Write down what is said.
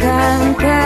akan kau